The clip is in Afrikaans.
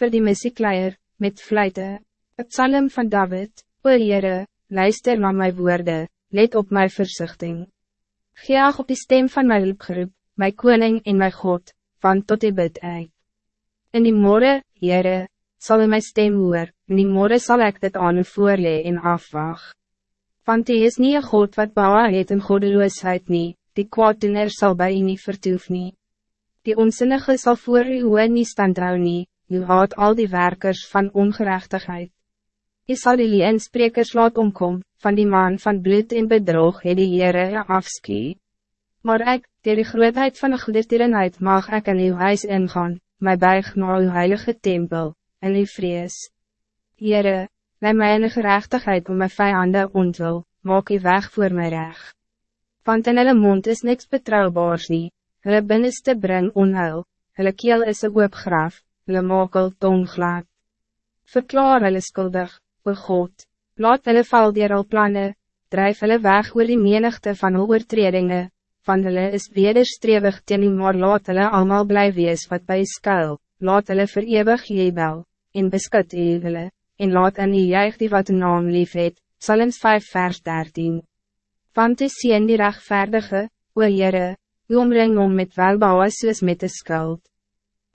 voor die missiekleier, met fluiten. Het psalm van David, o Heere, luister naar mijn woorden, let op mijn verzuchting. Geag op die stem van mijn hulpgeroep, mijn koning en mijn God, van tot die bid uit. In die morgen, Heere, zal my stem hoor, in die morgen zal ik dit aan u voorlee en afwacht. Want die is niet een God wat bouwen het in godeloosheid nie, die kwaaddoener sal by u nie vertoef nie. Die onzinnige zal voor u hoe nie standhou nie, u haat al die werkers van ongerechtigheid. Je zal die liensprekers laat omkom, van die man van bloed en bedrog het die Heere afskie. Maar ik, die die grootheid van de goedertierenheid mag ik in uw huis ingaan, my buig naar uw heilige tempel, en uw vrees. Heere, Lei my in gerechtigheid om my vijanden ontwil, maak die weg voor my reg. Want in hulle mond is niks betrouwbaars nie, hulle binnenste bring onheil, hulle keel is een oopgraf, hulle maak al tong glad. Verklaar hulle skuldig, o God, laat hulle val dier al plannen, drijf hulle weg oor die menigte van hulle oortredinge, van hulle is wederstrewig teen die maar laat hulle allemaal bly wees wat by skuil, laat hulle verewig jebel, en beskut hulle en laat in die juig die wat naam lief het, Psalms 5 vers 13. Want is sien die rechtvaardige, o Heere, u omring om met welbouwe soos met de skuld.